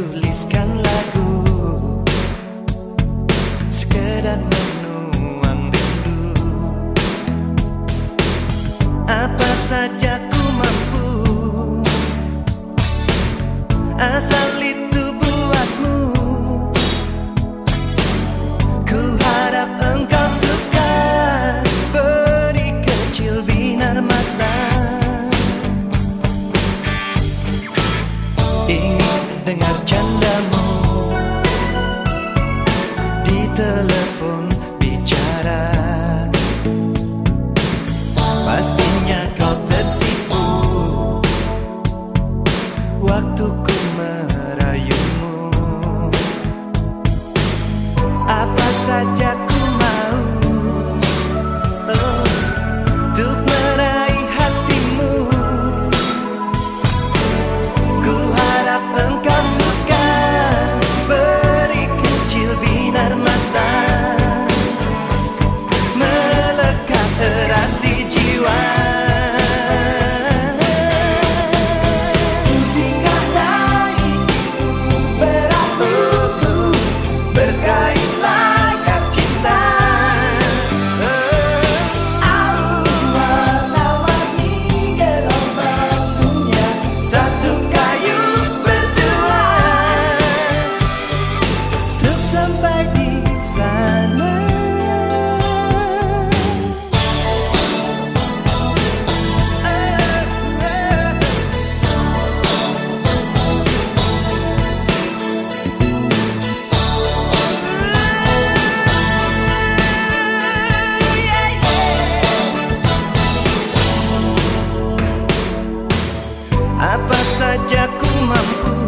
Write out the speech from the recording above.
tuliskanlah saja ku mampu